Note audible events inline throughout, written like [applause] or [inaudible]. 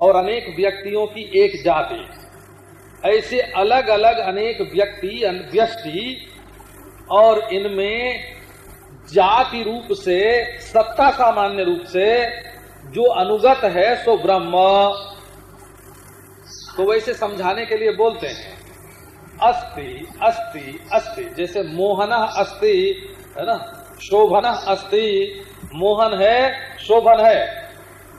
और अनेक व्यक्तियों की एक जाति। ऐसे अलग अलग अनेक व्यक्ति, व्यष्टि और इनमें जाति रूप से, सत्ता सामान्य रूप से जो अनुगत है, सो ब्रह्म। तो वैसे समझाने के लिए बोलते हैं, अस्ति अस्ति अस्ति। जैसे मोहन अस्ति, है ना? शोभन अस्ति। मोहन है, शोभन है।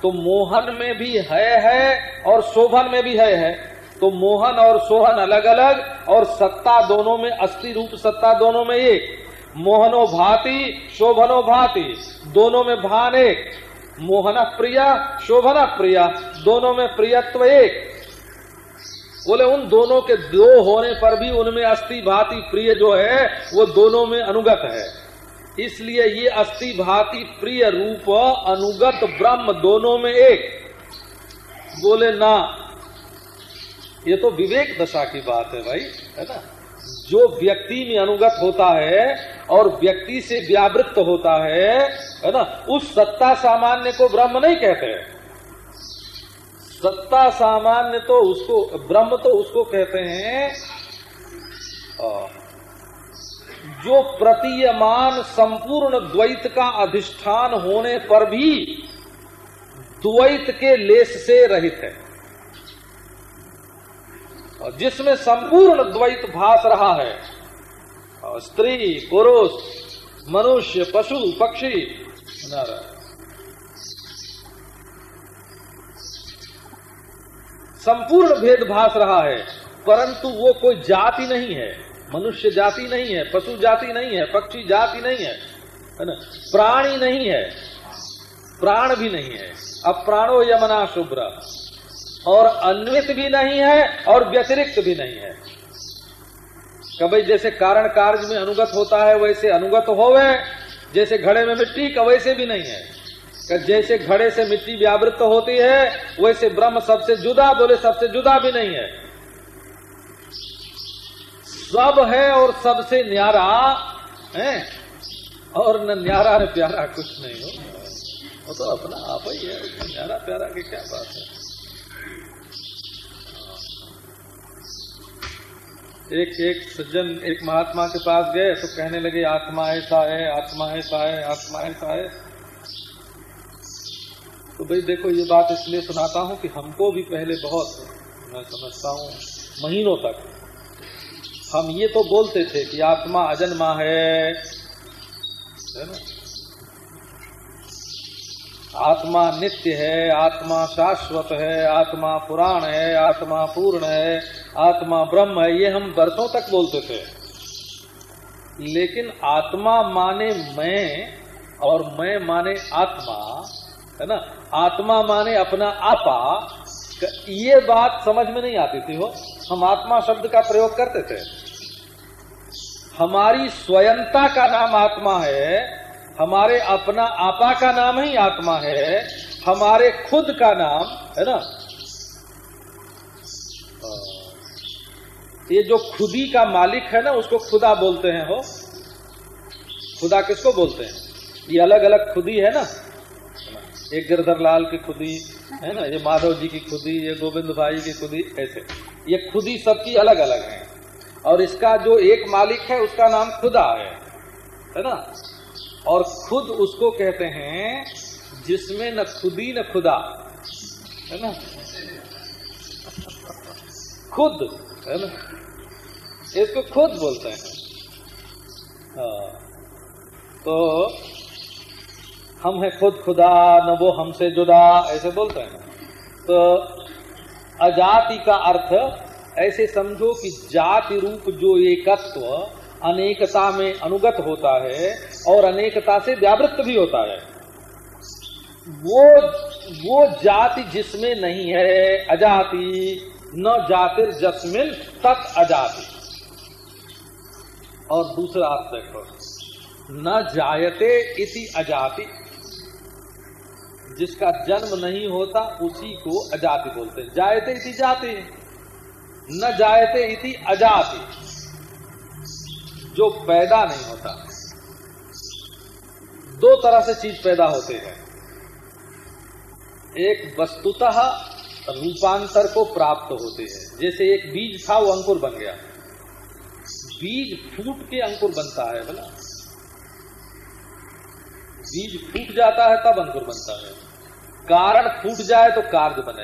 तो मोहन में भी है है, और शोभन में भी है है। तो मोहन और सोहन अलग अलग और सत्ता दोनों में अस्थि रूप सत्ता दोनों में एक। मोहनो भाति, शोभनो भाति, दोनों में भान एक। मोहन प्रिया, शोभना प्रिया, दोनों में प्रियत्व एक। बोले, उन दोनों के दो होने पर भी उनमें अस्थि भाति प्रिय जो है, वो दोनों में अनुगत है। इसलिए ये अस्थि भाति प्रिय रूप, अनुगत ब्रह्म दोनों में एक। बोले, ना, ये तो विवेक दशा की बात है भाई, है ना? जो व्यक्ति में अनुगत होता है और व्यक्ति से व्यावृत्त होता है है ना? उस सत्ता सामान्य को ब्रह्म नहीं कहते सत्ता सामान्य तो उसको, ब्रह्म तो उसको कहते हैं जो प्रतीयमान संपूर्ण द्वैत का अधिष्ठान होने पर भी द्वैत के लेस से रहित है। और जिसमें संपूर्ण द्वैत भास रहा है, और स्त्री, पुरुष, मनुष्य, पशु, पक्षी संपूर्ण भेद भास रहा है, परंतु वो कोई जाति नहीं है। मनुष्य जाति नहीं है, पशु जाति नहीं है, पक्षी जाति नहीं है है ना? प्राणी नहीं है, प्राण भी नहीं है। अब प्राणो यमना शुभ्र। और अन्वित भी नहीं है और व्यतिरिक्त भी नहीं है। कभी जैसे कारण कार्य में अनुगत होता है, वैसे अनुगत होवे। जैसे घड़े में मिट्टी का, वैसे भी नहीं है। जैसे घड़े से मिट्टी व्यावृत होती है, वैसे ब्रह्म सबसे जुदा, बोले सबसे जुदा भी नहीं है। सब है और सबसे न्यारा, है? और न न्यारा न प्यारा कुछ नहीं हो। वो तो अपना आप ही है न्यारा प्यारा की क्या बात है? एक एक सज्जन, एक महात्मा के पास गए तो कहने लगे, आत्मा ऐसा है, आत्मा ऐसा है, आत्मा ऐसा है। तो भाई देखो, ये बात इसलिए सुनाता हूँ कि हमको भी पहले बहुत, मैं समझता हूँ, महीनों तक। हम ये तो बोलते थे कि आत्मा अजन्मा है। ना? आत्मा नित्य है, आत्मा शाश्वत है, आत्मा पुराण है, आत्मा पूर्ण है, आत्मा ब्रह्म है, ये हम वर्षों तक बोलते थे। लेकिन आत्मा माने मैं और मैं माने आत्मा, है ना? आत्मा माने अपना आपा। ये बात समझ में नहीं आती थी हो हम आत्मा शब्द का प्रयोग करते थे। हमारी स्वयंता का नाम आत्मा है, हमारे अपना आपा का नाम ही आत्मा है, हमारे खुद का नाम, है ना? ये जो खुदी का मालिक है ना, उसको खुदा बोलते हैं हो खुदा किसको बोलते हैं? ये अलग अलग खुदी है ना? एक गिरधर लाल की खुदी, है ना? ये माधव जी की खुदी, ये गोविंद भाई की खुदी, ऐसे। ये खुदी सबकी अलग अलग है। और इसका जो एक मालिक है, उसका नाम खुदा है। है ना? और खुद उसको कहते हैं, जिसमें न खुदी न खुदा। है ना? खुद। है ना? इसको खुद बोलते हैं। हाँ। तो हम है खुद, खुदा, न वो हमसे जुदा, ऐसे बोलते हैं। तो अजाति का अर्थ ऐसे समझो कि जाति रूप जो एकत्व अनेकता में अनुगत होता है और अनेकता से व्यावृत्त भी होता है। वो वो जाति जिसमें नहीं है, अजाति, न जातिर जस्मिन तत् अजाति। और दूसरा अर्थ देखो, न जायते इति अजाति। जिसका जन्म नहीं होता, उसी को अजाति बोलते हैं। जायते इति जाति, न जायते इति अजाति। जो पैदा नहीं होता। दो तरह से चीज़ पैदा होते हैं। एक वस्तुतः रूपांतर को प्राप्त होते हैं। जैसे एक बीज था, वो अंकुर बन गया। बीज फूट के अंकुर बनता है बोला बीज फूट जाता है, तब अंकुर बनता है। कारण फूट जाए तो कार्य बने।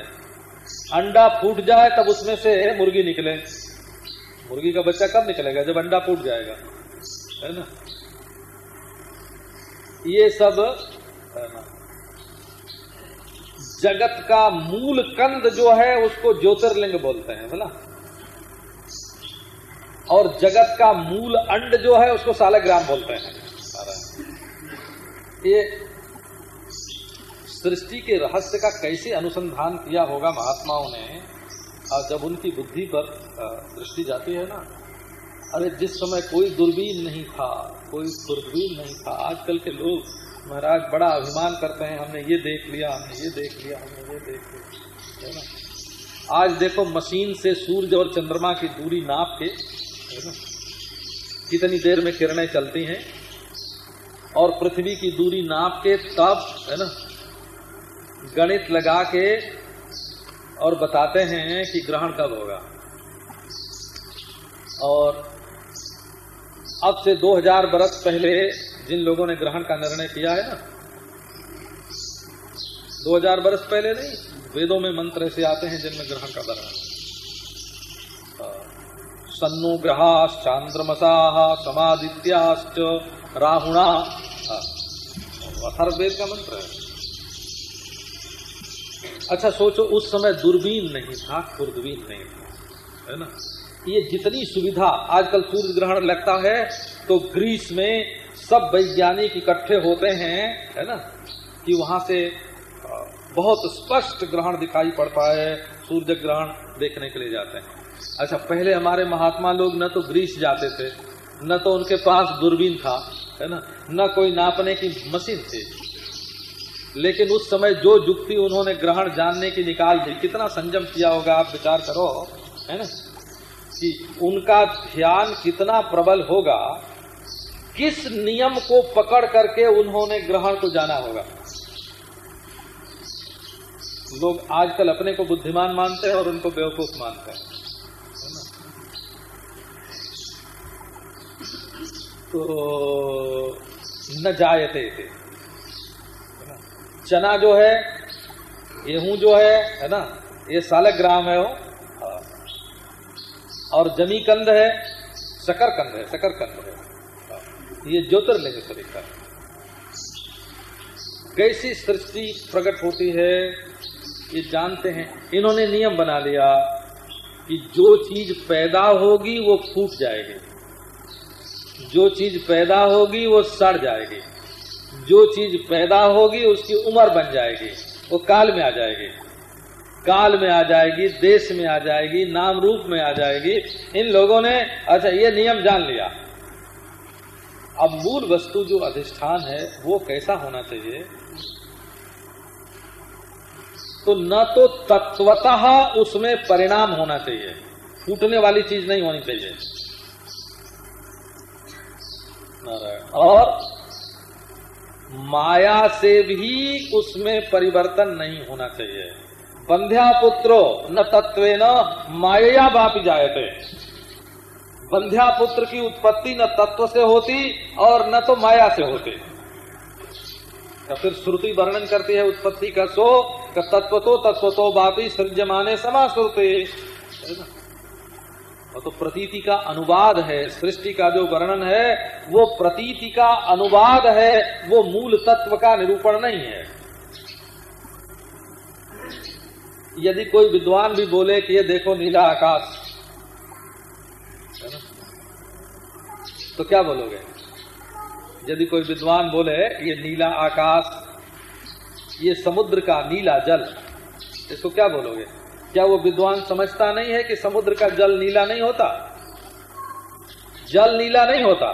अंडा फूट जाए तब उसमें से मुर्गी निकले। मुर्गी का बच्चा कब निकलेगा? जब अंडा फूट जाएगा। है ना? ये सब, है ना? जगत का मूल कंद जो है, उसको ज्योतिर्लिंग बोलते हैं, बोला? और जगत का मूल अंड जो है, उसको सालग्राम बोलते हैं। ये सृष्टि के रहस्य का कैसे अनुसंधान किया होगा महात्माओं ने, और जब उनकी बुद्धि पर दृष्टि जाती है ना, अरे जिस समय कोई दूरबीन नहीं था, कोई दूरबीन नहीं था, आजकल के लोग महाराज बड़ा अभिमान करते हैं, हमने ये देख लिया, हमने ये देख लिया, हमने ये देख लिया, है ना? आज देखो मशीन से सूर्य और चंद्रमा की दूरी नाप के, है ना? कितनी देर में किरणें चलती हैं, और पृथ्वी की दूरी नाप के तब, है ना? गणित लगा के और बताते हैं कि ग्रहण कब होगा। और अब से 2000 बरस पहले जिन लोगों ने ग्रहण का निर्णय किया है ना 2000 बरस पहले नहीं, वेदों में मंत्र ऐसे आते हैं जिनमें ग्रहण का वर्णन सन्नो ग्रहाश्चांद्रमसा समादित्याश्च राहुणा। हर वेद का मंत्र है। अच्छा सोचो, उस समय दूरबीन नहीं था, खुर्दबीन नहीं था, है ना? ये जितनी सुविधा आजकल सूर्य ग्रहण लगता है तो ग्रीस में सब वैज्ञानिक इकट्ठे होते हैं, है ना? कि वहाँ से बहुत स्पष्ट ग्रहण दिखाई पड़ता है, सूर्य ग्रहण देखने के लिए जाते हैं। अच्छा पहले हमारे महात्मा लोग न तो ग्रीस जाते थे, न तो उनके पास दूरबीन था, है ना? न कोई नापने की मशीन थी। लेकिन उस समय जो युक्ति उन्होंने ग्रहण जानने की निकाल दी, कितना संयम किया होगा, आप विचार करो, है ना? कि उनका ध्यान कितना प्रबल होगा, किस नियम को पकड़ करके उन्होंने ग्रहण को जाना होगा। लोग आजकल अपने को बुद्धिमान मानते हैं और उनको बेवकूफ़ मानते हैं तो न जायते थे। चना जो है, गेहूँ जो है है ना, ये सालक ग्राम है वो। और जमी कंद है शकर कंद है शकर कंद है। ये ज्योतिर्लिंग तरीका है। कैसी सृष्टि प्रकट होती है, ये जानते हैं। इन्होंने नियम बना लिया कि जो चीज़ पैदा होगी, वो फूट जाएगी। जो चीज़ पैदा होगी, वो सड़ जाएगी। जो चीज़ पैदा होगी, उसकी उम्र बन जाएगी, वो काल में आ जाएगी। काल में आ जाएगी, देश में आ जाएगी, नाम रूप में आ जाएगी। इन लोगों ने अच्छा ये नियम जान लिया। अब मूल वस्तु जो अधिष्ठान है, वो कैसा होना चाहिए? तो न तो तत्वतः उसमें परिणाम होना चाहिए। फूटने वाली चीज़ नहीं होनी चाहिए। और माया से भी उसमें परिवर्तन नहीं होना चाहिए। बंध्या पुत्रो न तत्व न माया बापी जायते। बंध्या पुत्र की उत्पत्ति न तत्व से होती और न तो माया से होती। या फिर श्रुति वर्णन करती है उत्पत्ति का सो तत्व तो तत्व तो बापी सृजमाने समा श्रुति तो प्रतीति का अनुवाद है, सृष्टि का जो वर्णन है, वो प्रतीति का अनुवाद है, वो मूल तत्व का निरूपण नहीं है। यदि कोई विद्वान भी बोले कि ये देखो नीला आकाश तो क्या बोलोगे? यदि कोई विद्वान बोले, ये नीला आकाश, ये समुद्र का नीला जल, इसको क्या बोलोगे? क्या वो विद्वान समझता नहीं है कि समुद्र का जल नीला नहीं होता? जल नीला नहीं होता।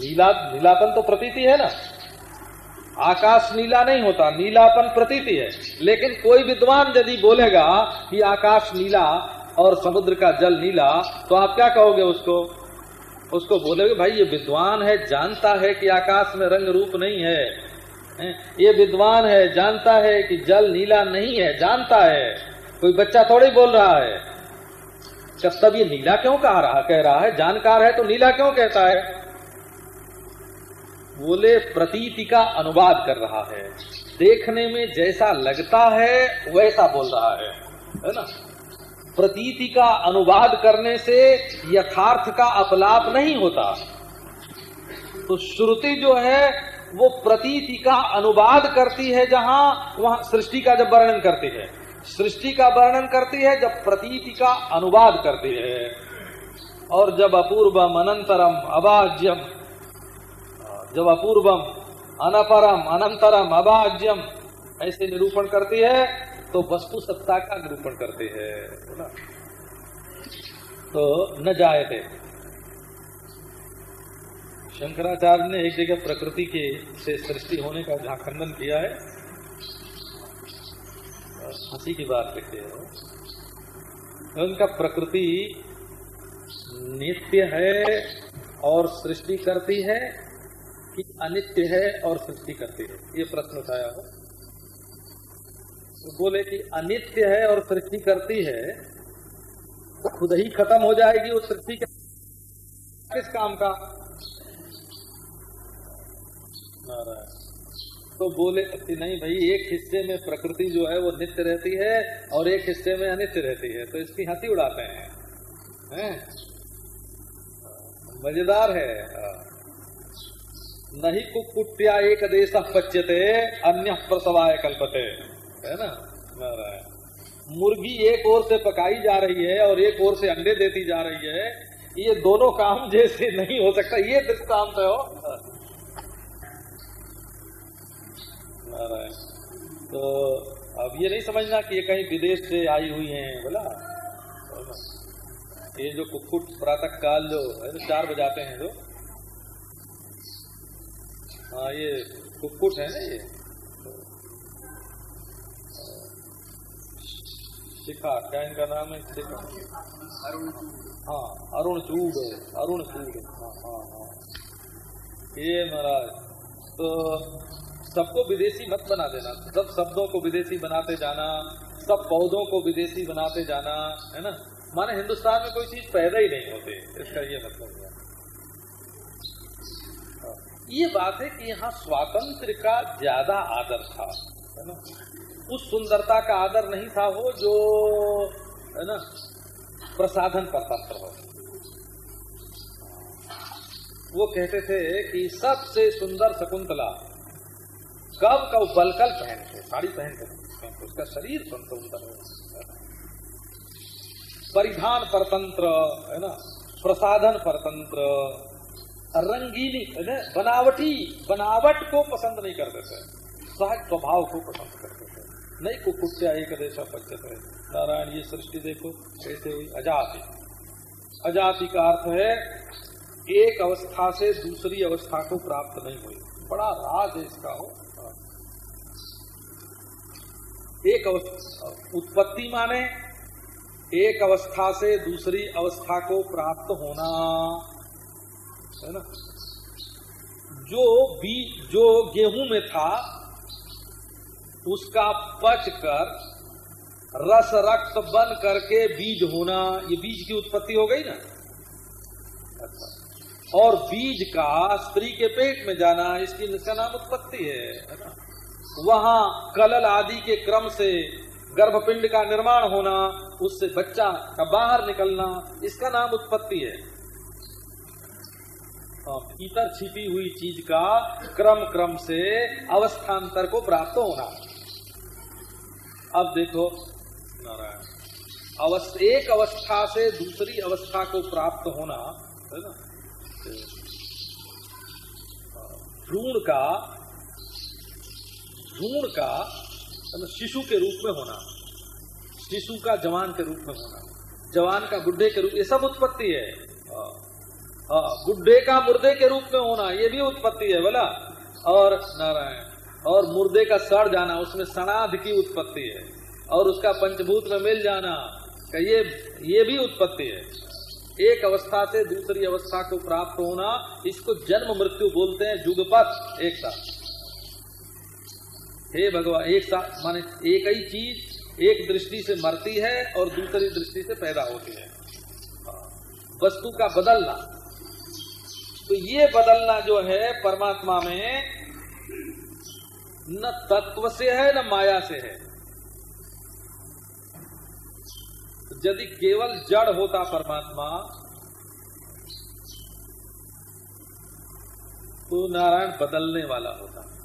नीला, नीलापन तो प्रतीति है ना। आकाश नीला नहीं होता, नीलापन प्रतीति है। लेकिन कोई विद्वान यदि बोलेगा कि आकाश नीला और समुद्र का जल नीला तो आप क्या कहोगे उसको? उसको बोलोगे, भाई, ये विद्वान है, जानता है कि आकाश में रंग रूप नहीं है। ये विद्वान है, जानता है कि जल नीला नहीं है, जानता है। कोई बच्चा थोड़ी बोल रहा है। तब ये नीला क्यों कह रहा कह रहा है? जानकार है तो नीला क्यों कहता है? बोले, प्रतीति का अनुवाद कर रहा है। देखने में जैसा लगता है, वैसा बोल रहा है। है ना? प्रतीति का अनुवाद करने से यथार्थ का अपलाप नहीं होता। तो श्रुति जो है, वो प्रतीति का अनुवाद करती है जहाँ वहाँ सृष्टि का जब वर्णन करती है। सृष्टि का वर्णन करती है, जब प्रतीति का अनुवाद करती है। और जब अपूर्वम अनंतरम अबाज्यम जब अपूर्वम अनपरम अनंतरम अबाज्यम ऐसे निरूपण करती है तो वस्तु सत्ता का निरूपण करते हैं। ना तो न थे शंकराचार्य ने एक जगह प्रकृति के से सृष्टि होने का जहाँ खंडन किया है हँसी की बात देखिए उनका प्रकृति नित्य है और सृष्टि करती है कि अनित्य है और सृष्टि करती है? ये प्रश्न उठाया हो। तो बोले कि अनित्य है और सृष्टि करती है तो खुद ही खत्म हो जाएगी वो सृष्टि के किस काम का? तो बोले नहीं भाई, एक हिस्से में प्रकृति जो है वो नित्य रहती है और एक हिस्से में अनित्य रहती है तो इसकी हँसी उड़ाते हैं। हैं? मज़ेदार है। नहीं कुकुट्या एक देश पच्यते, अन्य प्रसवाय कल्पते। है ना? मुर्गी एक ओर से पकाई जा रही है और एक ओर से अंडे देती जा रही है। ये दोनों काम जैसे नहीं हो सकता। ये दृष्टांत है। तो अब ये नहीं समझना कि ये कहीं विदेश से आई हुई हैं, बोला। ये जो कुकुट प्रातः काल जो है तो चार बजाते हैं जो। हाँ ये कुकुट है ना ये। शिखा, क्या इनका नाम है? शिखा। अरुण हाँ अरुण चूड अरुण चूड हाँ हाँ हाँ। ये महाराज तो सबको विदेशी मत बना देना। सब शब्दों को विदेशी बनाते जाना, सब पौधों को विदेशी बनाते जाना, है ना? माने हिंदुस्तान में कोई चीज़ पैदा ही नहीं होती, इसका ये मतलब है। ये बात है कि यहाँ स्वातंत्र का ज़्यादा आदर था, है ना? उस सुंदरता का आदर नहीं था वो जो, है ना, प्रसाधन पर तंत्र हो। वो कहते थे कि सबसे सुंदर शकुंतला कब कब बलकल पहन के साड़ी पहन के उसका शरीर सुंदर हो परिधान परतंत्र, है ना? प्रसाधन परतंत्र रंगीनी बनावटी, बनावट को पसंद नहीं करते थे सहज स्वभाव को पसंद करते थे नहीं कुकुट्या एक देशा है। नारायण, ये सृष्टि देखो, कैसे हुई? अजाति। अजाति का अर्थ है, एक अवस्था से दूसरी अवस्था को प्राप्त नहीं हुई। बड़ा राज है इसका, हो। एक उत्पत्ति माने एक अवस्था से दूसरी अवस्था को प्राप्त होना, है ना? जो बी, जो गेहूँ में था, उसका पच कर रस रक्त बन करके बीज होना, ये बीज की उत्पत्ति हो गई ना? अच्छा और बीज का स्त्री के पेट में जाना, इसकी, इसका नाम उत्पत्ति है ना? वहाँ कलल आदि के क्रम से गर्भपिंड का निर्माण होना, उससे बच्चा का बाहर निकलना, इसका नाम उत्पत्ति है। भीतर छिपी हुई चीज़ का क्रम क्रम से अवस्थान्तर को प्राप्त होना। अब देखो, नारायण, अवस्था, एक अवस्था से दूसरी अवस्था को प्राप्त होना, है ना? भ्रूण का भ्रूण का शिशु के रूप में होना, शिशु का जवान के रूप में होना, जवान का बुढ़े के रूप, ये सब उत्पत्ति है। हाँ बुढ़े का मुर्दे के रूप में होना, ये भी उत्पत्ति है, बोला। और नारायण, और मुर्दे का सड़ जाना, उसमें सनाध की उत्पत्ति है, और उसका पंचभूत में मिल जाना ये ये भी उत्पत्ति है। एक अवस्था से दूसरी अवस्था को प्राप्त होना, इसको जन्म मृत्यु बोलते हैं जुगपथ एक साथ। हे भगवान, एक साथ माने एक ही चीज़ एक दृष्टि से मरती है और दूसरी दृष्टि से पैदा होती है। वस्तु का बदलना। तो ये बदलना जो है परमात्मा में, न तत्व से है, न माया से है। यदि केवल जड़ होता परमात्मा तो नारायण बदलने वाला होता।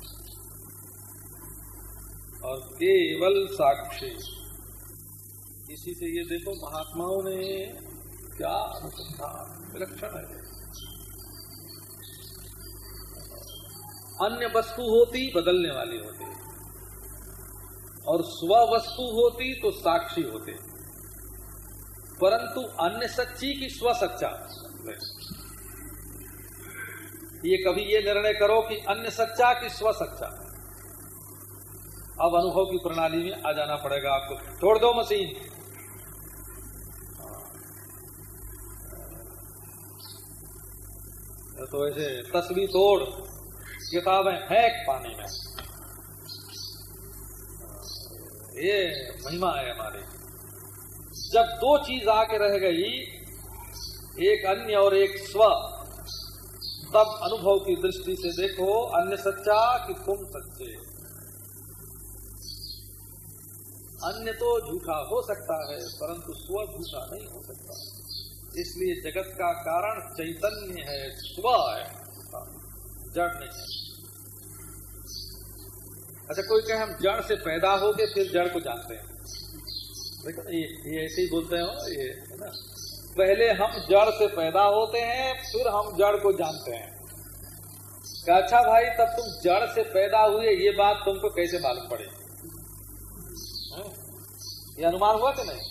और केवल साक्षी इसी से ये देखो, महात्माओं ने क्या अनुसंधान विलक्षण है। अन्य वस्तु होती, बदलने वाली होती। और स्व वस्तु होती तो साक्षी होते। परंतु अन्य सच्ची की स्व सच्चा। ये कभी ये निर्णय करो कि अन्य सच्चा की स्व सच्चा। अब अनुभव की प्रणाली में आ जाना पड़ेगा आपको। छोड़ दो मशीन। तो ऐसे तस्वीर तोड़। किताबें फेंक पानी में। ये महिमा है हमारी। जब दो चीज़ आके रह गई, एक अन्य और एक स्व, तब अनुभव की दृष्टि से देखो, अन्य सच्चा कि तुम सच्चे। अन्य तो झूठा हो सकता है परंतु स्व झूठा नहीं हो सकता। इसलिए जगत का कारण चैतन्य है स्व है जड़ नहीं है। अच्छा कोई कहे हम जड़ से पैदा हो के फिर जड़ को जानते हैं। देखो ये, ये ऐसे ही बोलते हो ये है ना? पहले हम जड़ से पैदा होते हैं फिर हम जड़ को जानते हैं। अच्छा भाई तब तुम जड़ से पैदा हुए ये बात तुमको कैसे मालूम पड़े ये अनुमान हुआ कि नहीं?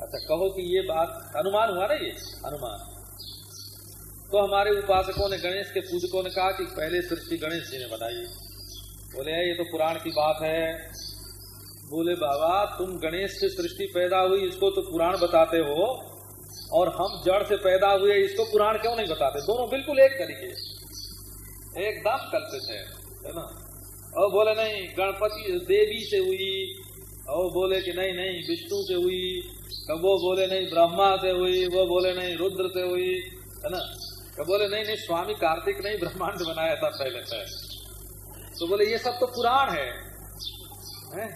अच्छा कहो कि ये बात अनुमान हुआ ना ये? अनुमान। तो हमारे उपासकों ने गणेश के पूजकों ने कहा कि पहले सृष्टि गणेश जी ने बनाई बोले ये तो पुराण की बात है। बोले, बाबा, तुम गणेश से सृष्टि पैदा हुई, इसको तो पुराण बताते हो, और हम जड़ से पैदा हुए, इसको पुराण क्यों नहीं बताते? दोनों बिल्कुल एक तरीके एकदम कल्पित है ना? और बोले, नहीं, गणपति, देवी से हुई और बोले कि नहीं नहीं विष्णु से हुई वो बोले नहीं ब्रह्मा से हुई वो बोले नहीं रुद्र से हुई है ना? बोले नहीं नहीं स्वामी कार्तिक नहीं ब्रह्मांड बनाया था पहले से। तो बोले ये सब तो पुराण है, है?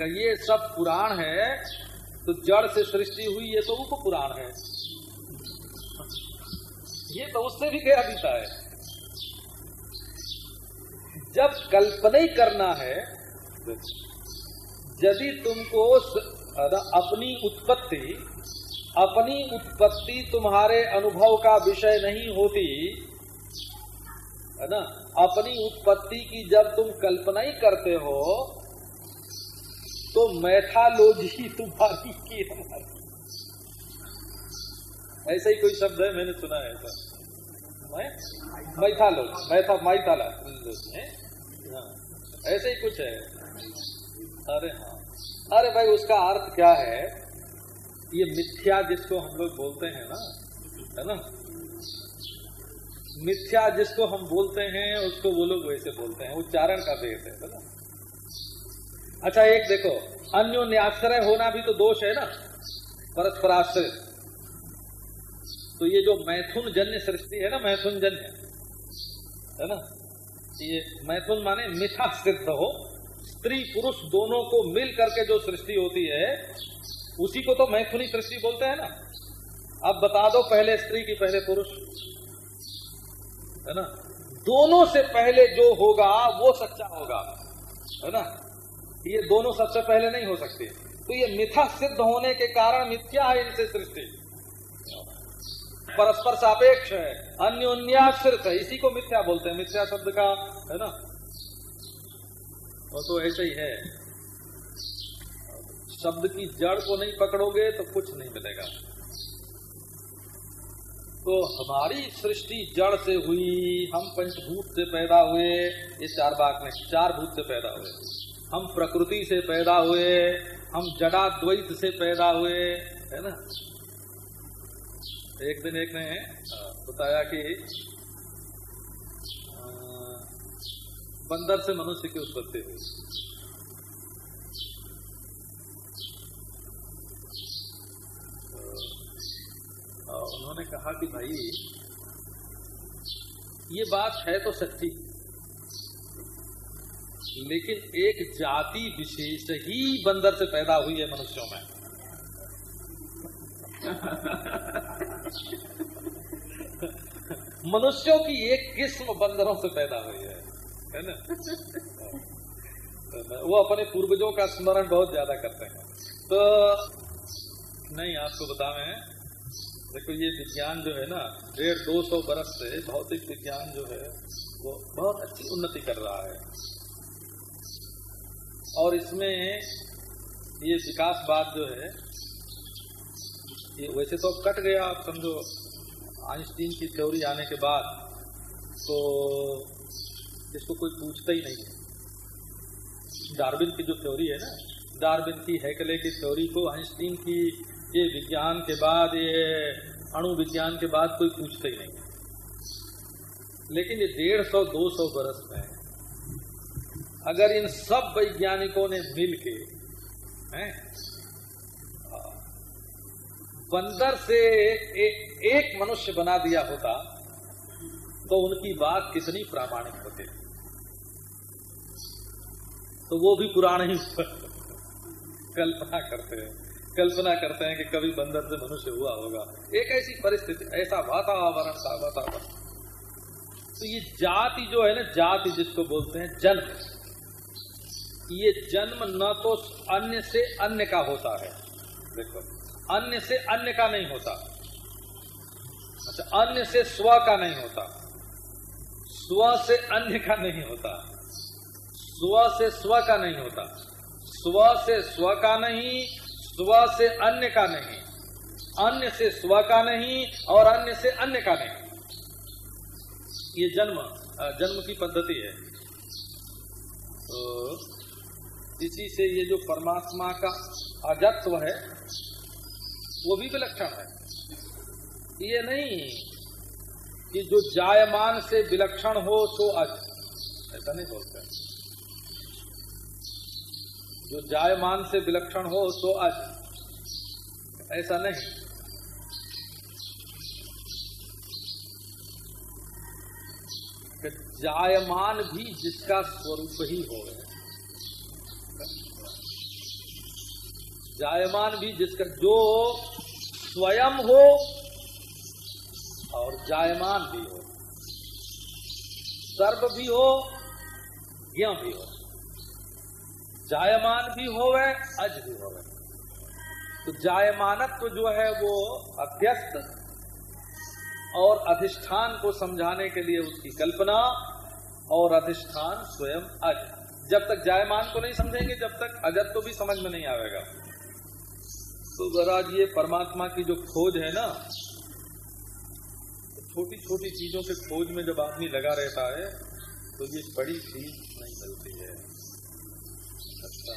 ये सब पुराण है? तो जड़ से सृष्टि हुई ये तो वो पुराण है। ये तो उससे भी गया बीता है। जब कल्पना ही करना है यदि तुमको अपनी उत्पत्ति अपनी उत्पत्ति तुम्हारे अनुभव का विषय नहीं होती है ना? अपनी उत्पत्ति की जब तुम कल्पना ही करते हो तो मैथालोजी तुम्हारी की हमारी। ऐसा ही कोई शब्द है मैंने सुना है ऐसा। मैथालोज मैथा मैथाला। हाँ, ऐसे ही कुछ है। अरे हाँ। अरे भाई, उसका अर्थ क्या है? ये मिथ्या जिसको हम लोग बोलते हैं ना, है ना? मिथ्या जिसको हम बोलते हैं, उसको वो लोग वैसे बोलते हैं। उच्चारण का भेद है ना? अच्छा एक देखो, अन्योन्याश्रय होना भी तो दोष है ना? परस्पराश्रय। तो ये जो मैथुन जन्य सृष्टि है ना मैथुन जन्य है ना? ये मैथुन माने मिथा सिद्ध हो स्त्री पुरुष दोनों को मिल करके जो सृष्टि होती है, उसी को तो मैथुनी सृष्टि बोलते हैं ना। अब बता दो पहले स्त्री की पहले पुरुष। है ना? दोनों से पहले जो होगा, वो सच्चा होगा। है ना? ये दोनों सबसे पहले नहीं हो सकते। तो ये मिथा सिद्ध होने के कारण मिथ्या है इनसे सृष्टि? परस्पर सापेक्ष है। अन्योन्याश्रित है। इसी को मिथ्या बोलते हैं। मिथ्या शब्द का, है ना? वो तो ऐसे ही है। शब्द की जड़ को नहीं पकड़ोगे तो कुछ नहीं मिलेगा। तो हमारी सृष्टि जड़ से हुई, हम पंचभूत से पैदा हुए ये चार बाग में चार भूत से पैदा हुए। हम प्रकृति से पैदा हुए, हम जड़ा द्वैत से पैदा हुए, है ना? एक दिन एक ने बताया कि बंदर से मनुष्य की उत्पत्ति हुई उन्होंने कहा कि भाई, ये बात है तो सच्ची। लेकिन एक जाति विशेष ही बंदर से पैदा हुई है मनुष्यों में। [laughs] मनुष्यों की एक किस्म बंदरों से पैदा हुई है। है ना? वो अपने पूर्वजों का स्मरण बहुत ज़्यादा करते हैं। तो नहीं, आपको बता बतावे देखो, ये विज्ञान जो है ना, डेढ़ दो सौ बरस से भौतिक विज्ञान जो है, वो बहुत अच्छी उन्नति कर रहा है। और इसमें ये विकासवाद जो है, ये वैसे तो कट गया, आप समझो। आइंस्टीन की थ्योरी आने के बाद तो इसको कोई पूछता ही नहीं है। डार्विन की जो थ्योरी है ना डार्विन की हैकले की थ्योरी को आइंस्टीन की ये विज्ञान के बाद ये अणु विज्ञान के बाद कोई पूछता ही नहीं है। लेकिन ये डेढ़ सौ दो सौ बरस में अगर इन सब वैज्ञानिकों ने मिल के हैं बंदर से ए, एक मनुष्य बना दिया होता तो उनकी बात कितनी प्रामाणिक होती तो वो भी पुराण ही [laughs] कल्पना करते हैं। कल्पना करते हैं कि कभी बंदर से मनुष्य हुआ होगा। एक ऐसी परिस्थिति, ऐसा वातावरण था वातावरण। तो ये जाति जो है ना, जाति जिसको बोलते हैं, जन्म। ये जन्म न तो अन्य से अन्य का होता है। देखो, अन्य से अन्य का नहीं होता। अच्छा अन्य से स्व का नहीं होता। स्व से अन्य का नहीं होता। स्व से स्व का नहीं होता। स्व से स्व का नहीं, स्व से अन्य का नहीं। अन्य से स्व का नहीं और अन्य से अन्य का नहीं। ये जन्म जन्म की पद्धति है। तो इसी से ये जो परमात्मा का अजत्व है, वो भी विलक्षण है। ये नहीं कि जो जायमान से विलक्षण हो तो अज। ऐसा नहीं बोलते। जो जायमान से विलक्षण हो तो अज। ऐसा नहीं। जायमान भी जिसका स्वरूप ही हो जायमान भी जिसका जो स्वयं हो और जायमान भी हो। सर्व भी हो ज्ञ भी हो। जायमान भी हो वह अज भी हो तो जायमानत्व जो है वो अभ्यस्त और अधिष्ठान को समझाने के लिए उसकी कल्पना और अधिष्ठान स्वयं अज। जब तक जायमान को नहीं समझेंगे, जब तक अजत तो भी समझ में नहीं आएगा तो महाराज ये परमात्मा की जो खोज है ना छोटी छोटी चीज़ों के खोज में जब आदमी लगा रहता है तो ये बड़ी चीज़ नहीं मिलती है। अच्छा।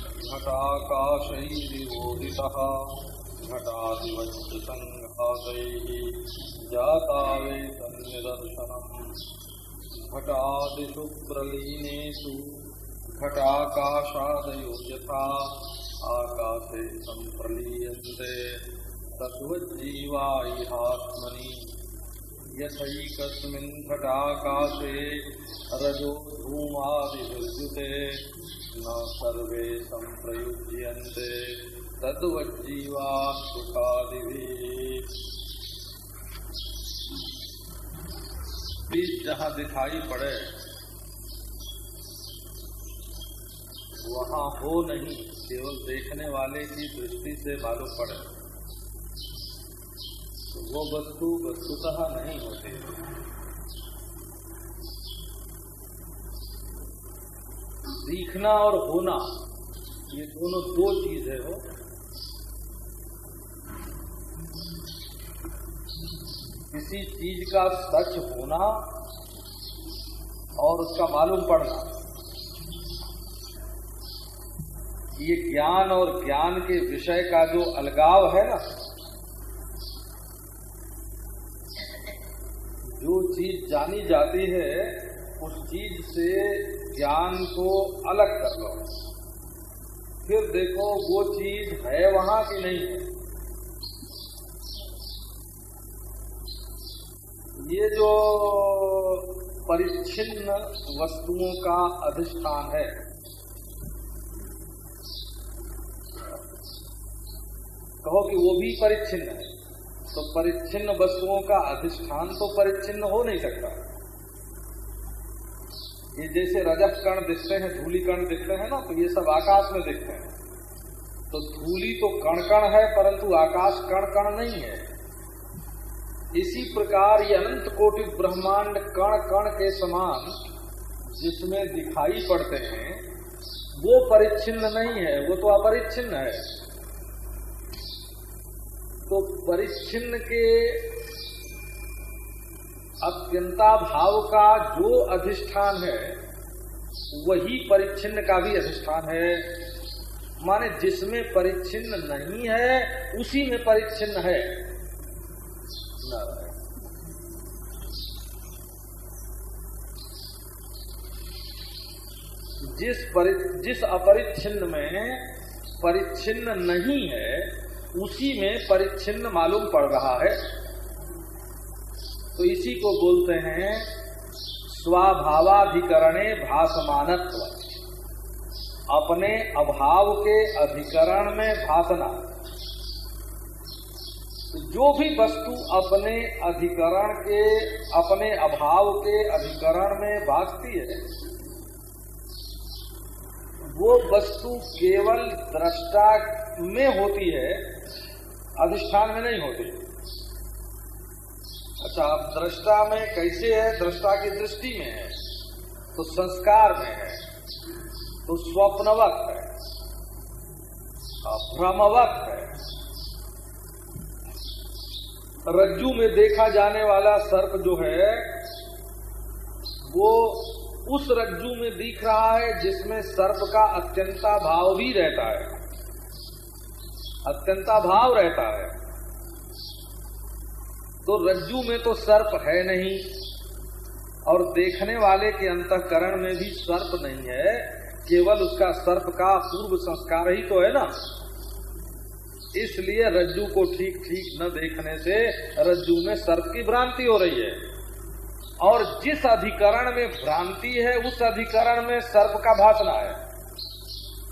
आकाशवज्जीवैर्घटाकाशैरिवोदितः घटादिवस्तुसङ्घातैः जाता वेतन्निदर्शनम् घटादिषु प्रलीनेषु। घटाकाशादयो यथा आकाशे सम्प्रलीयन्ते। तद्वज्जीवा इहात्मनि यथैकस्मिन् घटाकाशे रजो धूमादिविद्युते न सर्वे बीज जहाँ दिखाई पड़े, वहाँ हो नहीं, केवल देखने वाले की दृष्टि से मालूम पड़े। तो वो वस्तु वस्तुतः नहीं होती। दिखना और होना, ये दोनों दो चीज़ है हो किसी चीज़ का सच होना और उसका मालूम पड़ना, ये ज्ञान और ज्ञान के विषय का जो अलगाव है ना, जो चीज़ जानी जाती है, उस चीज़ से ज्ञान को अलग कर लो। फिर देखो वो चीज़ है वहाँ की नहीं है। ये जो परिच्छिन्न वस्तुओं का अधिष्ठान है, कहो कि वो भी परिच्छिन्न है तो परिच्छिन्न वस्तुओं का अधिष्ठान तो परिच्छिन्न हो नहीं सकता। ये जैसे रजत कण दिखते हैं, धूली कण दिखते हैं ना तो ये सब आकाश में दिखते हैं। तो धूली तो कण कण है, परंतु आकाश कण कण नहीं है। इसी प्रकार ये अनंत कोटि ब्रह्मांड कण कण के समान जिसमें दिखाई पड़ते हैं, वो परिच्छिन्न नहीं है, वो तो अपरिच्छिन्न है। तो परिच्छिन्न के अत्यंता भाव का जो अधिष्ठान है वही परिच्छिन्न का भी अधिष्ठान है। माने जिसमें परिच्छिन्न नहीं है उसी में परिच्छिन्न है। जिस परि, जिस अपरिच्छिन्न में परिच्छिन्न नहीं है उसी में परिच्छिन्न मालूम पड़ रहा है। तो इसी को बोलते हैं स्वाभावाधिकरणे भाषमानत्व अपने अभाव के अधिकरण में भाषना जो भी वस्तु अपने अधिकरण के, अपने अभाव के अधिकरण में भागती है, वो वस्तु केवल दृष्टा में होती है, अधिष्ठान में नहीं होती। अच्छा अब दृष्टा में कैसे है? दृष्टा की दृष्टि में है। तो संस्कार में है। तो स्वप्नवक है। भ्रमवक है। रज्जू में देखा जाने वाला सर्प जो है, वो उस रज्जू में दिख रहा है जिसमें सर्प का अत्यंता भाव भी रहता है। अत्यंता भाव रहता है। तो रज्जू में तो सर्प है नहीं और देखने वाले के अंतकरण में भी सर्प नहीं है। केवल उसका सर्प का पूर्व संस्कार ही तो है ना। इसलिए रज्जू को ठीक ठीक न देखने से रज्जू में सर्प की भ्रांति हो रही है। और जिस अधिकरण में भ्रांति है, उस अधिकरण में सर्प का भाषना है।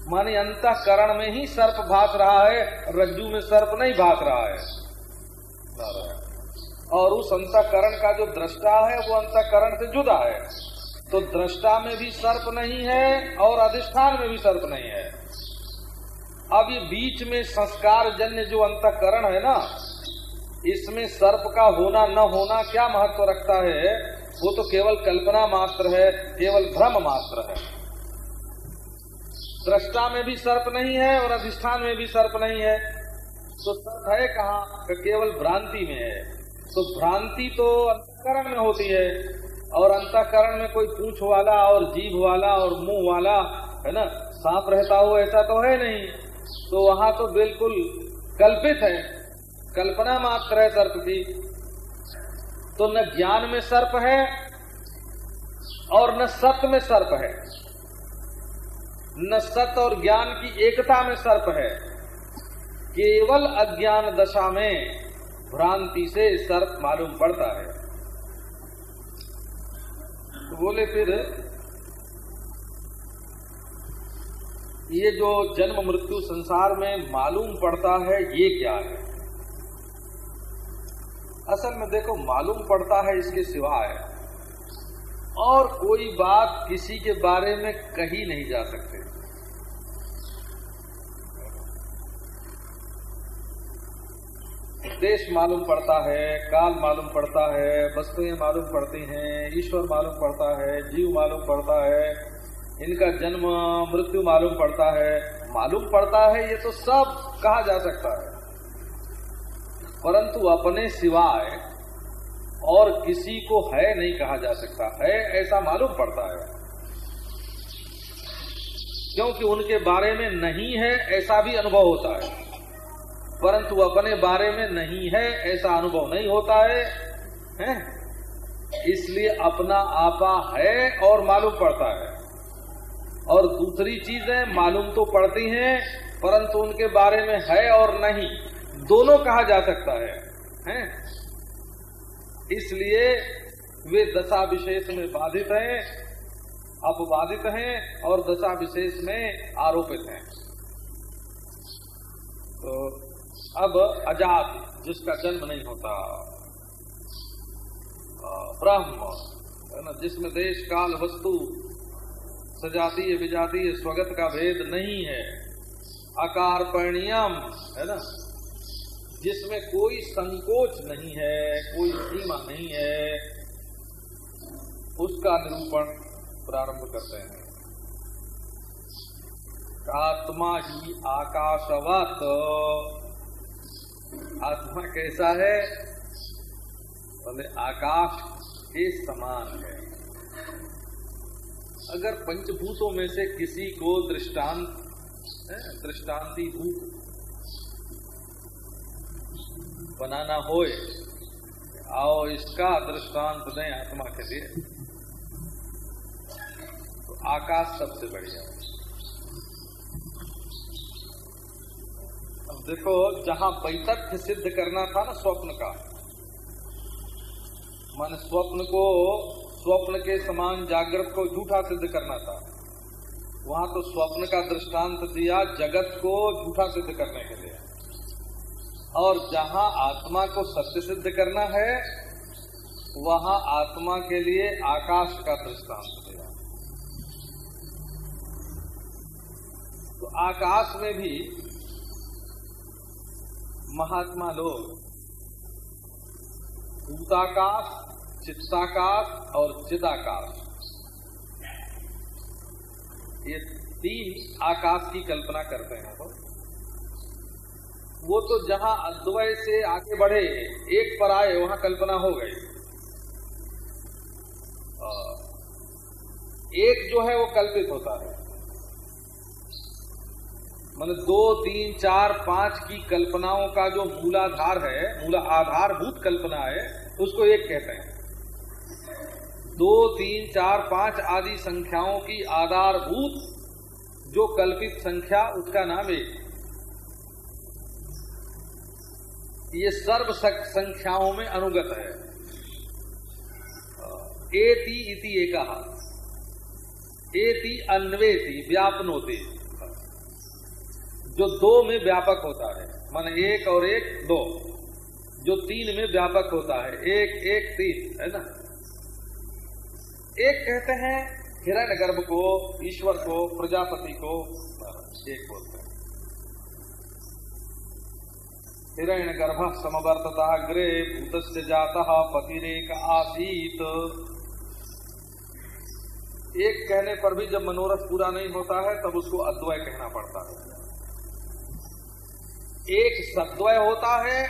मानी अंतकरण में ही सर्प भास रहा है, रज्जू में सर्प नहीं भास रहा है। और उस अंतकरण का जो दृष्टा है, वो अंतकरण से जुदा है। तो दृष्टा में भी सर्प नहीं है और अधिष्ठान में भी सर्प नहीं है। अब ये बीच में संस्कार जन्य जो अंतकरण है ना, इसमें सर्प का होना न होना क्या महत्व रखता है? वो तो केवल कल्पना मात्र है, केवल भ्रम मात्र है। दृष्टा में भी सर्प नहीं है और अधिष्ठान में भी सर्प नहीं है। तो सर्प है कहा? केवल भ्रांति में है। तो भ्रांति तो अंतकरण में होती है। और अंतकरण में कोई पूछ वाला और जीभ वाला और मुँह वाला, है ना? सांप रहता हो ऐसा तो है नहीं। तो वहाँ तो बिल्कुल कल्पित है। कल्पना मात्र है सर्प की। तो न ज्ञान में सर्प है और न सत्य में सर्प है। न सत्य और ज्ञान की एकता में सर्प है। केवल अज्ञान दशा में भ्रांति से सर्प मालूम पड़ता है। तो बोले फिर, ये जो जन्म मृत्यु संसार में मालूम पड़ता है, ये क्या है? असल में देखो, मालूम पड़ता है इसके सिवाय और कोई बात किसी के बारे में कही नहीं जा सकते। देश मालूम पड़ता है, काल मालूम पड़ता है, वस्तुएँ मालूम पड़ती हैं, ईश्वर मालूम पड़ता है, जीव मालूम पड़ता है, इनका जन्म, मृत्यु मालूम पड़ता है। मालूम पड़ता है, ये तो सब कहा जा सकता है। परंतु अपने सिवाय और किसी को है नहीं कहा जा सकता। है ऐसा मालूम पड़ता है। क्योंकि उनके बारे में नहीं है, ऐसा भी अनुभव होता है। परंतु अपने बारे में नहीं है ऐसा अनुभव नहीं होता है, है? इसलिए अपना आपा है और मालूम पड़ता है और दूसरी चीज़ें मालूम तो पड़ती हैं परंतु उनके बारे में है और नहीं दोनों कहा जा सकता है, है? इसलिए वे दशा विशेष में बाधित हैं अपवादित हैं और दशा विशेष में आरोपित हैं तो अब अजात, जिसका जन्म नहीं होता। ब्रह्म, है ना, जिसमें देश, काल, वस्तु, सजातीय, विजातीय, स्वगत का भेद नहीं है। आकार, परिणियम, है ना, जिसमें कोई संकोच नहीं है, कोई सीमा नहीं है, उसका निरूपण प्रारंभ करते हैं। आत्मा ही आकाशवत। आत्मा कैसा है? बोले आकाश के समान है। अगर पंचभूतों में से किसी को दृष्टांत दृष्टांति भूत बनाना होए, आओ इसका दृष्टांत दें आत्मा के लिए तो आकाश सबसे बढ़िया है। देखो, जहाँ वैतथ्य सिद्ध करना था ना स्वप्न का, मान स्वप्न को, स्वप्न के समान जागृत को झूठा सिद्ध करना था। वहाँ तो स्वप्न का दृष्टांत दिया जगत को झूठा सिद्ध करने के लिए। और जहाँ आत्मा को सत्य सिद्ध करना है, वहाँ आत्मा के लिए आकाश का दृष्टांत दिया। तो आकाश में भी महात्मा लोग भूताकाश चित्ताकाश और चिदाकाश ये तीन आकाश की कल्पना करते हैं वो। वो तो जहाँ अद्वय से आगे बढ़े, एक पर आए, वहाँ कल्पना हो गई। एक जो है वो कल्पित होता है। मतलब दो, तीन, चार, पाँच की कल्पनाओं का जो मूलाधार है मूला आधारभूत कल्पना है, उसको एक कहते हैं। दो, तीन, चार, पाँच आदि संख्याओं की आधारभूत जो कल्पित संख्या, उसका नाम एक। ये सर्व संख्याओं में अनुगत है। एति इति एक। एति अन्वेति, व्यापनोते। जो दो में व्यापक होता है, मान एक और एक दो, जो तीन में व्यापक होता है, एक एक, तीन, है ना? एक कहते हैं हिरण गर्भ को, ईश्वर को, प्रजापति को, एक बोलते हैं। हिरण गर्भ समवर्तता अग्रे भूत जाता पतिरेक आसीत। एक कहने पर भी जब मनोरथ पूरा नहीं होता है, तब उसको अद्वय कहना पड़ता है। एक सद्वय होता है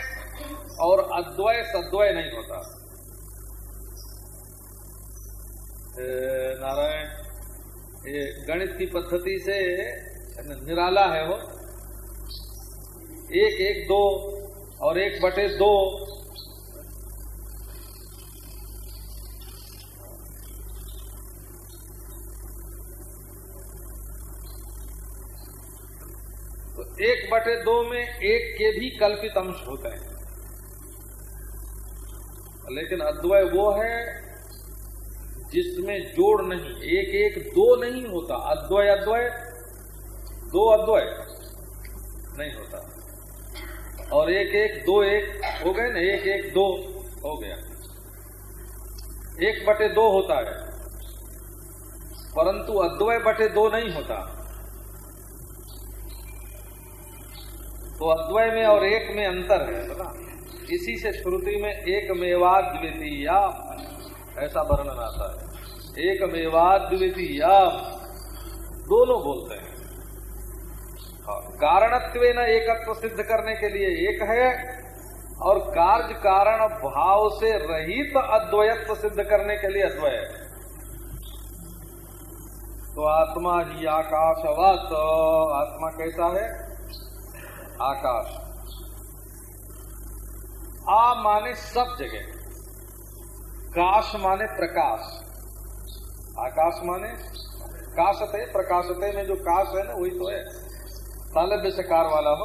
और अद्वय सद्वय नहीं होता। नारायण, ये गणित की पद्धति से निराला है वो। एक एक दो और एक बटे दो। एक बटे दो में एक के भी कल्पित अंश होते हैं। लेकिन अद्वय वो है जिसमें जोड़ नहीं, एक एक दो नहीं होता। अद्वय अद्वय, दो अद्वय नहीं होता। और एक एक दो एक हो गए ना, एक एक दो हो गया। एक बटे दो होता है, परंतु अद्वय बटे दो नहीं होता। तो अद्वय में और एक में अंतर है बोला इसी से श्रुति में एक मेवाद द्वितीय ऐसा वर्णन आता है। एक मेवाद द्वितीय दोनों बोलते हैं। कारणत्व न एकत्व सिद्ध करने के लिए एक है, और कार्य कारण भाव से रहित अद्वैत्व सिद्ध करने के लिए अद्वय है। तो आत्मा ही आकाशवत, आत्मा कैसा है? आकाश। आ माने सब जगह। काश माने प्रकाश। आकाश माने काशते प्रकाशते में जो काश है ना, वही तो है। तालब्य से कार वाला हो।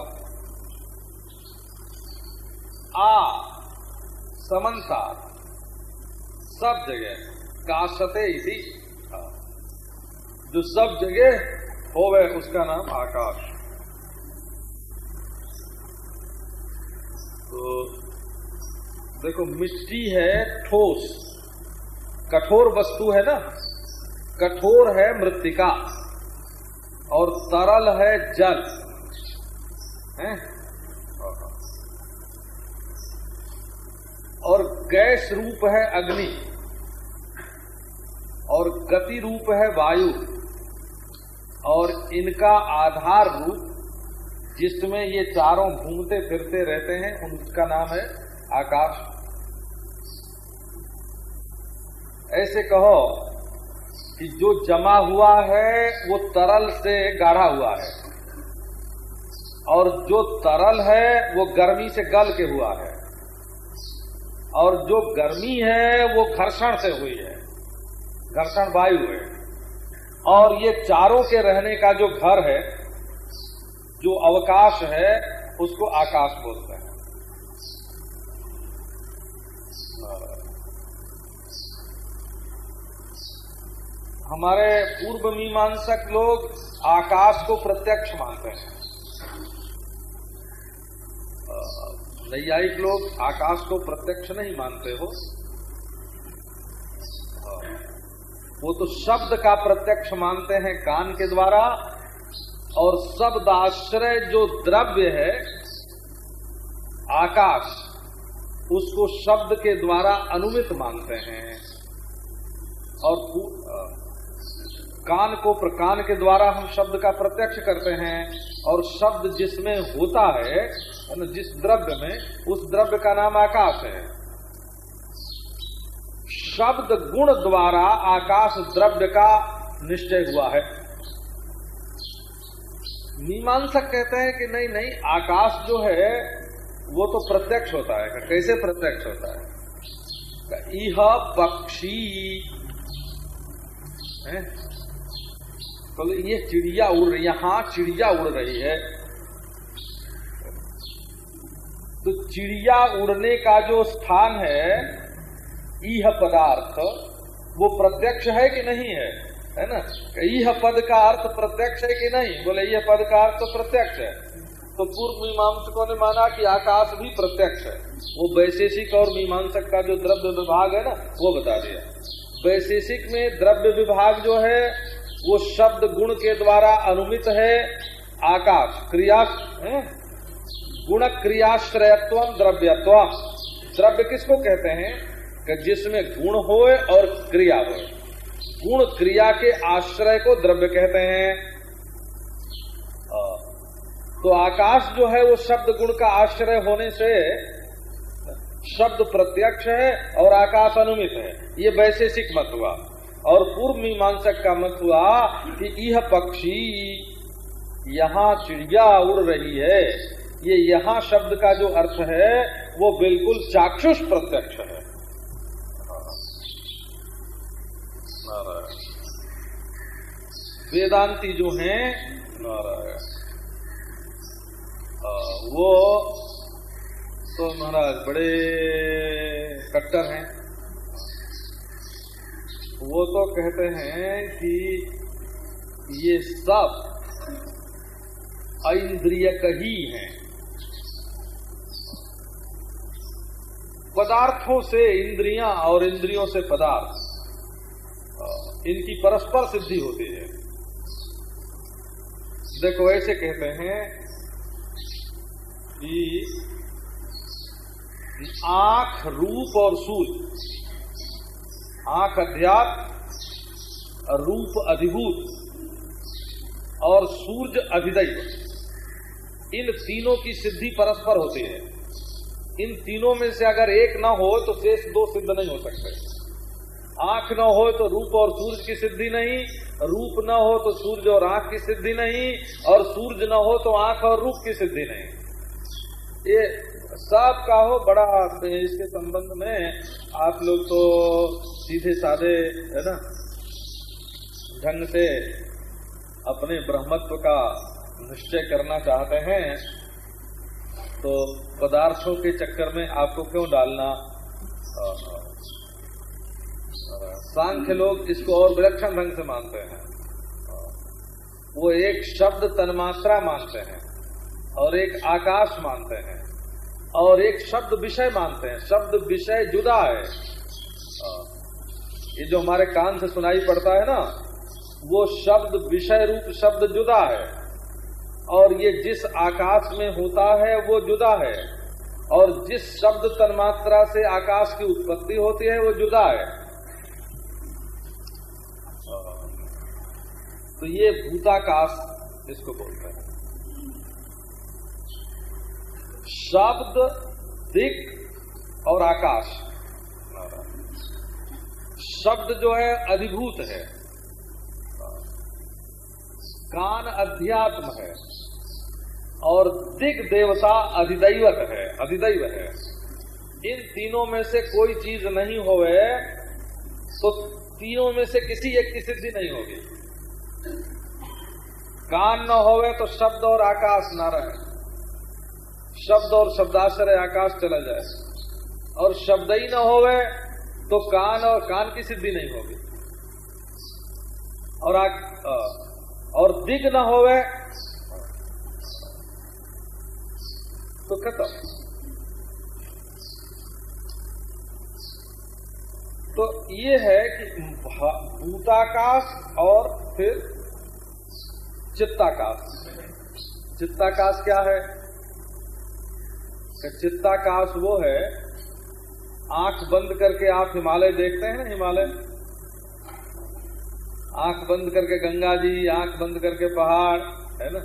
आ समन्ता सब जगह काशते इसी जो सब जगह हो गए उसका नाम आकाश। तो देखो मिट्टी है ठोस, कठोर वस्तु है ना? कठोर है मृतिका और तरल है जल। है? और गैस रूप है अग्नि और गति रूप है वायु और इनका आधार रूप जिसमें ये चारों घूमते फिरते रहते हैं, उनका नाम है आकाश। ऐसे कहो कि जो जमा हुआ है, वो तरल से गाढ़ा हुआ है। और जो तरल है, वो गर्मी से गल के हुआ है। और जो गर्मी है, वो घर्षण से हुई है। घर्षण वायु है। और ये चारों के रहने का जो घर है जो अवकाश है, उसको आकाश बोलते हैं। हमारे पूर्व मीमांसक लोग आकाश को प्रत्यक्ष मानते हैं। नैयायिक लोग आकाश को प्रत्यक्ष नहीं मानते हो। वो तो शब्द का प्रत्यक्ष मानते हैं कान के द्वारा और शब्द आश्रय जो द्रव्य है, आकाश, उसको शब्द के द्वारा अनुमित मानते हैं। और कान को प्रकान के द्वारा हम शब्द का प्रत्यक्ष करते हैं, और शब्द जिसमें होता है जिस द्रव्य में, उस द्रव्य का नाम आकाश है। शब्द गुण द्वारा आकाश द्रव्य का निश्चय हुआ है। मीमांसक कहते हैं कि नहीं नहीं, आकाश जो है, वो तो प्रत्यक्ष होता है। कैसे प्रत्यक्ष होता है? यह पक्षी। है? तो ये चिड़िया उड़ रही, यहाँ चिड़िया उड़ रही है। तो चिड़िया उड़ने का जो स्थान है यह पदार्थ, वो प्रत्यक्ष है कि नहीं है? है ना? यह पद का अर्थ प्रत्यक्ष है कि नहीं? बोले, यह पद का अर्थ तो प्रत्यक्ष है। तो पूर्व मीमांसकों ने माना कि आकाश भी प्रत्यक्ष है। वो वैशेषिक और मीमांसक का जो द्रव्य विभाग है ना, वो बता दिया। वैशेषिक में द्रव्य विभाग जो है, वो शब्द गुण के द्वारा अनुमित है। आकाश, क्रिया गुण क्रियाश्रयत्व द्रव्यत्व। द्रव्य किसको कहते हैं? कि जिसमें गुण होए और क्रिया हो गुण क्रिया के आश्रय को द्रव्य कहते हैं। तो आकाश जो है, वो शब्द गुण का आश्रय होने से शब्द प्रत्यक्ष है और आकाश अनुमित है। ये वैशेषिक मत हुआ। और पूर्व मीमांसक का मत हुआ कि यह पक्षी यहाँ चिड़िया उड़ रही है। ये यहाँ शब्द का जो अर्थ है, वो बिल्कुल चाक्षुष प्रत्यक्ष है। वेदांती जो हैं, नारायण। वो तो महाराज बड़े कट्टर हैं। वो तो कहते हैं कि ये सब इंद्रियक ही हैं। पदार्थों से इंद्रियाँ और इंद्रियों से पदार्थ। इनकी परस्पर सिद्धि होती है। देखो, ऐसे कहते हैं कि आँख रूप और सूर्य आँख अध्यात्म रूप अधिभूत और सूर्य अधिदैव इन तीनों की सिद्धि परस्पर होती है। इन तीनों में से अगर एक न हो तो शेष दो सिद्ध नहीं हो सकते। आँख न हो तो रूप और सूर्य की सिद्धि नहीं, रूप न हो तो सूर्य और आँख की सिद्धि नहीं, और सूर्य न हो तो आँख और रूप की सिद्धि नहीं। ये सब का हो बड़ा इसके संबंध में आप लोग तो सीधे साधे, है ना? ढंग से अपने ब्रह्मत्व का निश्चय करना चाहते हैं तो पदार्थों के चक्कर में आपको क्यों डालना? सांख्य लोग इसको और विलक्षण ढंग से मानते हैं। वो एक शब्द तन्मात्रा मानते हैं, और एक आकाश मानते हैं, और एक शब्द विषय मानते हैं। शब्द विषय जुदा है। ये जो हमारे कान से सुनाई पड़ता है ना, वो शब्द विषय रूप शब्द जुदा है, और ये जिस आकाश में होता है, वो जुदा है, और जिस शब्द तन्मात्रा से आकाश की उत्पत्ति होती है, वो जुदा है। तो ये भूताकाश इसको बोलते हैं। शब्द दिक और आकाश। शब्द जो है, अधिभूत है। कान अध्यात्म है। और दिग देवता अधिदैवत है, अधिदैव है। इन तीनों में से कोई चीज़ नहीं होवे तो तीनों में से किसी एक की सिद्धि नहीं होगी। कान न होवे तो शब्द और आकाश न रहे। शब्द और शब्दाश्रय आकाश चला जाए। और शब्द ही न होवे तो कान और कान की सिद्धि नहीं होगी। और आ, और दिग न होवे तो खत्म। तो ये है कि भूताकाश और फिर चित्ताकाश। चित्ताकाश क्या है? चित्ताकाश वो है, आँख बंद करके आप हिमालय देखते हैं हिमालय? आँख बंद करके गंगा जी, आँख बंद करके पहाड़, है ना?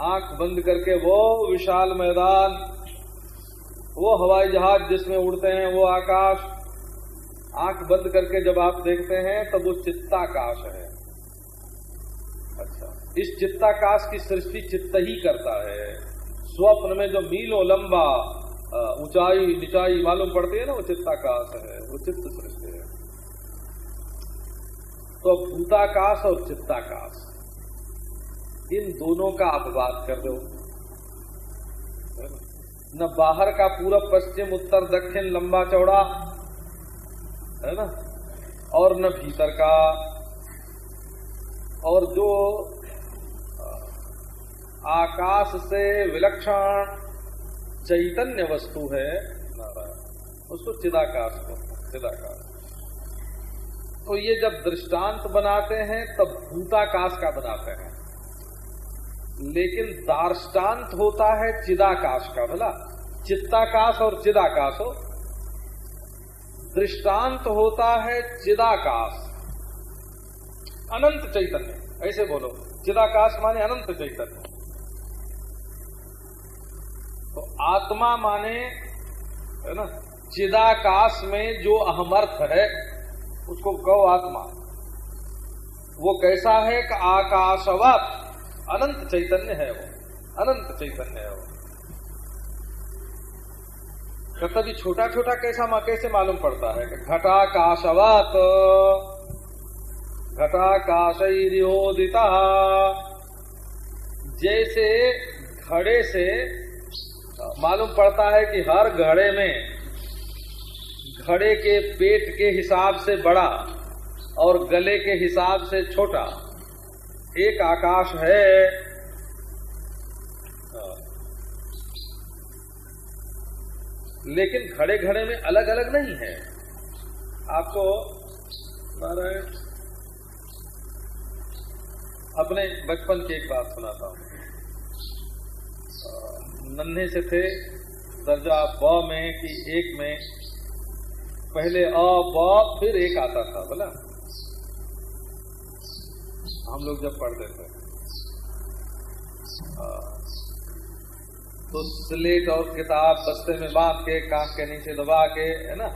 आँख बंद करके वो विशाल मैदान, वो हवाई जहाज़ जिसमें उड़ते हैं, वो आकाश। आँख बंद करके जब आप देखते हैं, तब वो चित्ताकाश है। इस चित्ताकाश की सृष्टि चित्त ही करता है। स्वप्न में जो मीलों लंबा ऊंचाई, निचाई मालूम पड़ती है ना, वो चित्ताकाश है, वो चित्त सृष्टि है। तो भूताकाश और चित्ताकाश, इन दोनों का आप बात कर दो। न? बाहर का पूरब पश्चिम, उत्तर, दक्षिण, लंबा चौड़ा, है ना? और न भीतर का। और जो आकाश से विलक्षण चैतन्य वस्तु है। उसको चिदाकाश को, चिदाकाश। तो ये जब दृष्टांत बनाते हैं, तब भूताकाश का बनाते हैं। लेकिन दार्ष्टान्त होता है चिदाकाश का, भला? चित्ताकाश और चिदाकाश हो। दृष्टांत होता है चिदाकाश। अनंत चैतन्य। ऐसे बोलो। चिदाकाश माने अनंत चैतन्य। आत्मा माने है ना चिदाकाश में जो अहमर्थ है उसको कहो आत्मा। वो कैसा है कि आकाशवत अनंत चैतन्य है वो अनंत चैतन्य है वो। कभी छोटा छोटा कैसा मा, कैसे मालूम पड़ता है कि घटाकाशवत घटाकाशोदिता जैसे घड़े से मालूम पड़ता है कि हर घड़े में, घड़े के पेट के हिसाब से बड़ा और गले के हिसाब से छोटा। एक आकाश है। लेकिन घड़े घड़े में अलग अलग नहीं है। आपको अपने बचपन की एक बात सुनाता हूँ। नन्हे से थे, दर्जा ब में कि एक में। पहले अ, ब, फिर एक आता था, बोला। हम लोग जब पढ़ते थे। तो स्लेट और किताब बस्ते में बाँध के, कांख के नीचे दबा के, है ना?